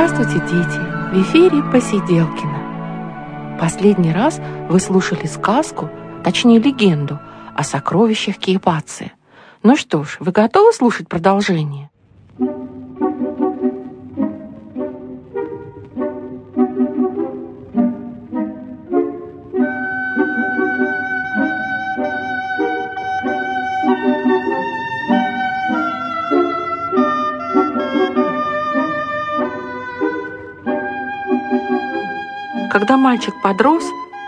Здравствуйте, дети! В эфире Посиделкина. Последний раз вы слушали сказку, точнее легенду, о сокровищах Киепации. Ну что ж, вы готовы слушать продолжение? Когда мальчик подрос,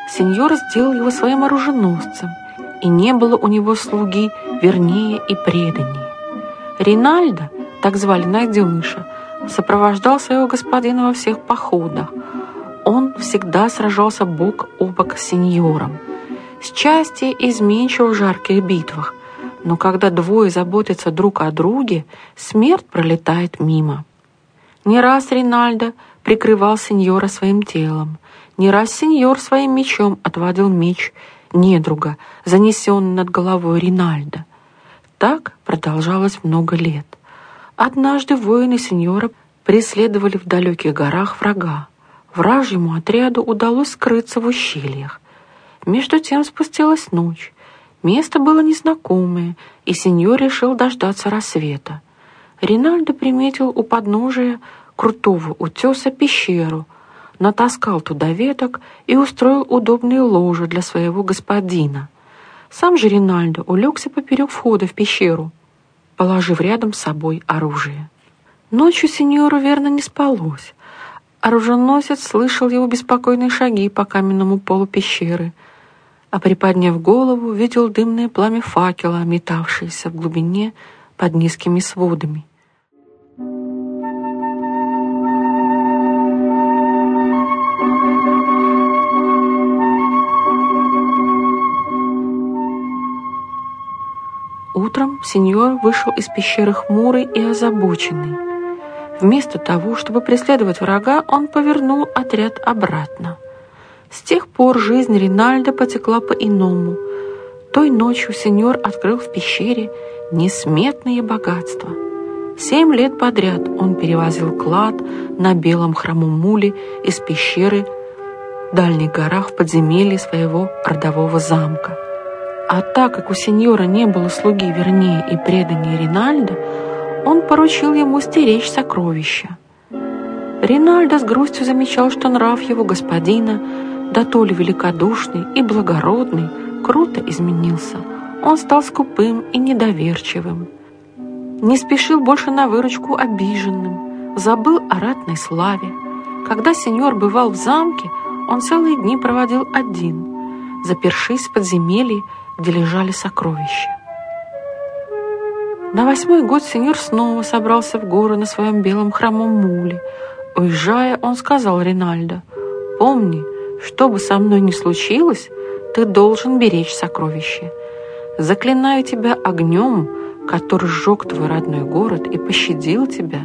сеньор сделал его своим оруженосцем, и не было у него слуги вернее и преданнее. Ринальдо, так звали найденыша, сопровождал своего господина во всех походах. Он всегда сражался бок о бок с сеньором, с части изменчиво в жарких битвах, но когда двое заботятся друг о друге, смерть пролетает мимо. Не раз Ринальдо прикрывал сеньора своим телом, не раз сеньор своим мечом отводил меч недруга, занесенный над головой Ринальда. Так продолжалось много лет. Однажды воины сеньора преследовали в далеких горах врага. Вражьему отряду удалось скрыться в ущельях. Между тем спустилась ночь. Место было незнакомое, и сеньор решил дождаться рассвета. Ринальдо приметил у подножия крутого утеса пещеру — натаскал туда веток и устроил удобные ложи для своего господина. Сам же Ринальдо улегся поперек входа в пещеру, положив рядом с собой оружие. Ночью сеньору верно не спалось. Оруженосец слышал его беспокойные шаги по каменному полу пещеры, а приподняв голову, видел дымное пламя факела, метавшееся в глубине под низкими сводами. Утром сеньор вышел из пещеры хмурый и озабоченный. Вместо того, чтобы преследовать врага, он повернул отряд обратно. С тех пор жизнь Ринальда потекла по-иному. Той ночью сеньор открыл в пещере несметные богатства. Семь лет подряд он перевозил клад на белом хромом муле из пещеры в дальних горах в подземелье своего родового замка. А так как у сеньора не было слуги вернее и преданнее Ринальдо, он поручил ему стеречь сокровища. Ринальдо с грустью замечал, что нрав его господина, да то ли великодушный и благородный, круто изменился. Он стал скупым и недоверчивым. Не спешил больше на выручку обиженным, забыл о ратной славе. Когда сеньор бывал в замке, он целые дни проводил один, запершись в подземелье где лежали сокровища. На восьмой год сеньор снова собрался в горы на своем белом хромом муле. Уезжая, он сказал Ринальдо, «Помни, что бы со мной ни случилось, ты должен беречь сокровища. Заклинаю тебя огнем, который сжег твой родной город и пощадил тебя.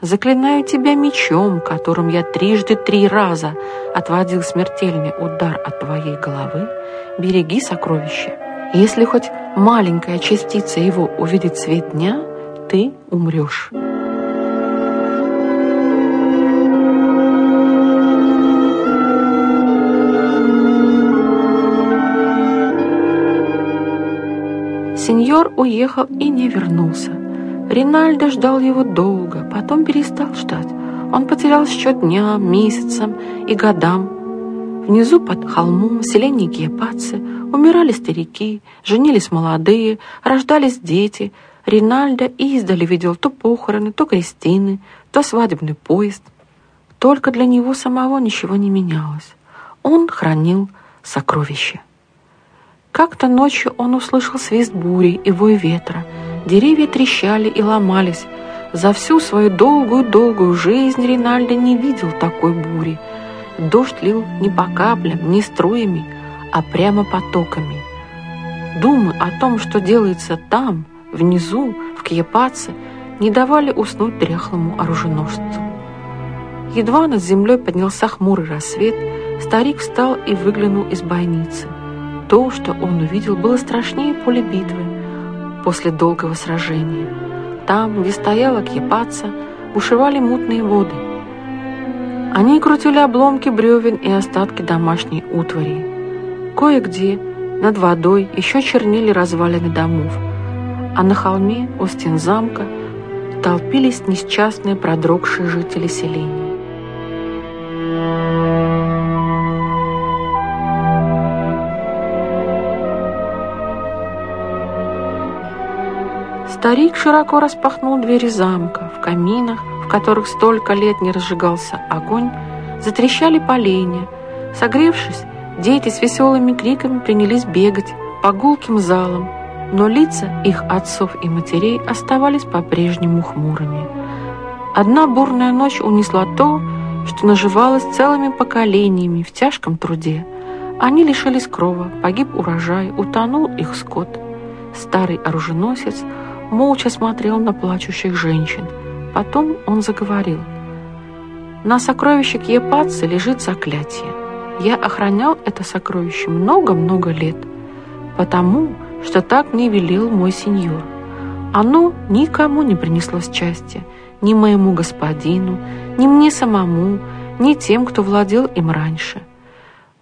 Заклинаю тебя мечом, которым я трижды три раза отводил смертельный удар от твоей головы. Береги сокровища. Если хоть маленькая частица его увидит свет дня, ты умрешь. Сеньор уехал и не вернулся. Ринальдо ждал его долго, потом перестал ждать. Он потерял счет дням, месяцам и годам. Внизу под холмом в селении Киепацы умирали старики, женились молодые, рождались дети. Ринальдо издали видел то похороны, то крестины, то свадебный поезд. Только для него самого ничего не менялось. Он хранил сокровища. Как-то ночью он услышал свист бури и вой ветра. Деревья трещали и ломались. За всю свою долгую-долгую жизнь Ринальдо не видел такой бури – Дождь лил не по каплям, не струями, а прямо потоками. Думы о том, что делается там, внизу, в Кьепаце, не давали уснуть дряхлому оруженосцу. Едва над землей поднялся хмурый рассвет, старик встал и выглянул из бойницы. То, что он увидел, было страшнее поля битвы после долгого сражения. Там, где стояла Кьепаца, бушевали мутные воды – Они крутили обломки бревен и остатки домашней утвари. Кое-где над водой еще чернели развалины домов, а на холме у стен замка толпились несчастные продрогшие жители селения. Старик широко распахнул двери замка. В каминах, в которых столько лет не разжигался огонь, затрещали поленья. Согревшись, дети с веселыми криками принялись бегать по гулким залам, но лица их отцов и матерей оставались по-прежнему хмурыми. Одна бурная ночь унесла то, что наживалось целыми поколениями в тяжком труде. Они лишились крова, погиб урожай, утонул их скот. Старый оруженосец – молча смотрел на плачущих женщин. Потом он заговорил. «На сокровище Кьепацы лежит заклятие. Я охранял это сокровище много-много лет, потому что так мне велел мой сеньор. Оно никому не принесло счастья, ни моему господину, ни мне самому, ни тем, кто владел им раньше.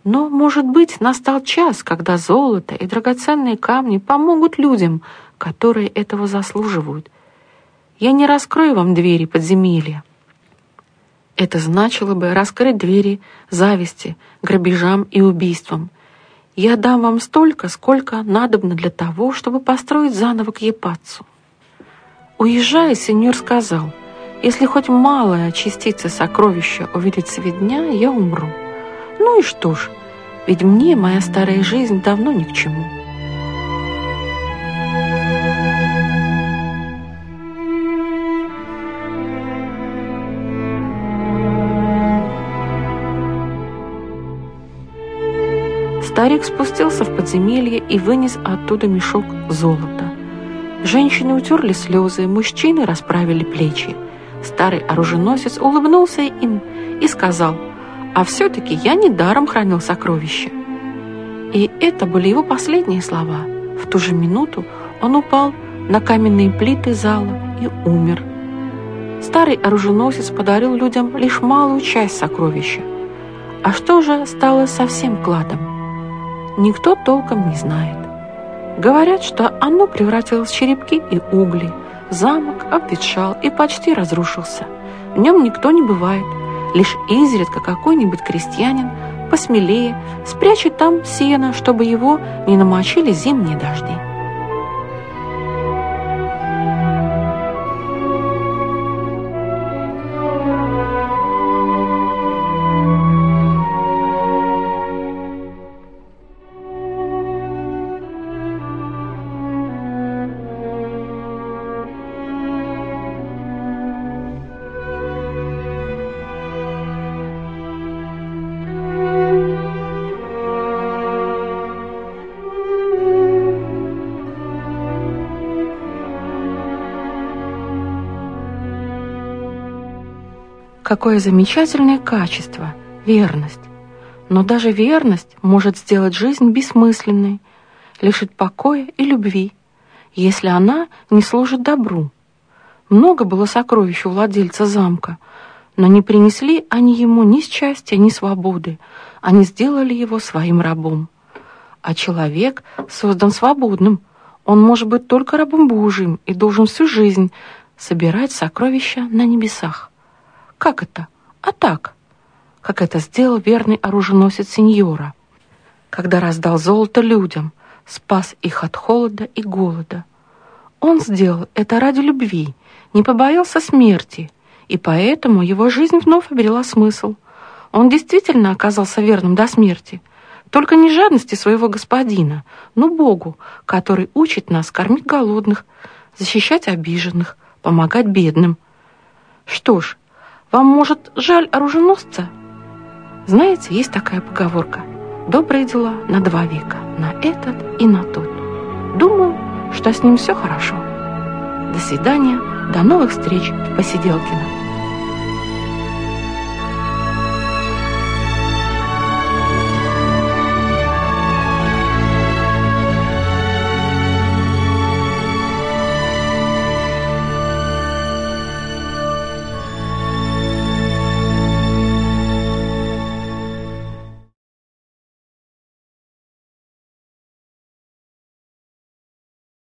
Но, может быть, настал час, когда золото и драгоценные камни помогут людям, которые этого заслуживают. Я не раскрою вам двери подземелья. Это значило бы раскрыть двери зависти, грабежам и убийствам. Я дам вам столько, сколько надобно для того, чтобы построить заново к Епацу. Уезжая, сеньор сказал, если хоть малая частица сокровища увидит свет дня, я умру. Ну и что ж, ведь мне моя старая жизнь давно ни к чему. Старик спустился в подземелье и вынес оттуда мешок золота. Женщины утерли слезы, мужчины расправили плечи. Старый оруженосец улыбнулся им и сказал, «А все-таки я недаром хранил сокровища». И это были его последние слова. В ту же минуту он упал на каменные плиты зала и умер. Старый оруженосец подарил людям лишь малую часть сокровища. А что же стало со всем кладом? Никто толком не знает. Говорят, что оно превратилось в черепки и угли. Замок обветшал и почти разрушился. В нем никто не бывает. Лишь изредка какой-нибудь крестьянин посмелее спрячет там сено, чтобы его не намочили зимние дожди. Какое замечательное качество – верность. Но даже верность может сделать жизнь бессмысленной, лишить покоя и любви, если она не служит добру. Много было сокровищ у владельца замка, но не принесли они ему ни счастья, ни свободы, они сделали его своим рабом. А человек создан свободным, он может быть только рабом Божьим и должен всю жизнь собирать сокровища на небесах. Как это? А так, как это сделал верный оруженосец сеньора, когда раздал золото людям, спас их от холода и голода. Он сделал это ради любви, не побоялся смерти, и поэтому его жизнь вновь обрела смысл. Он действительно оказался верным до смерти, только не жадности своего господина, но Богу, который учит нас кормить голодных, защищать обиженных, помогать бедным. Что ж, вам, может, жаль оруженосца? Знаете, есть такая поговорка. Добрые дела на два века, на этот и на тот. Думаю, что с ним все хорошо. До свидания, до новых встреч в Посиделкино.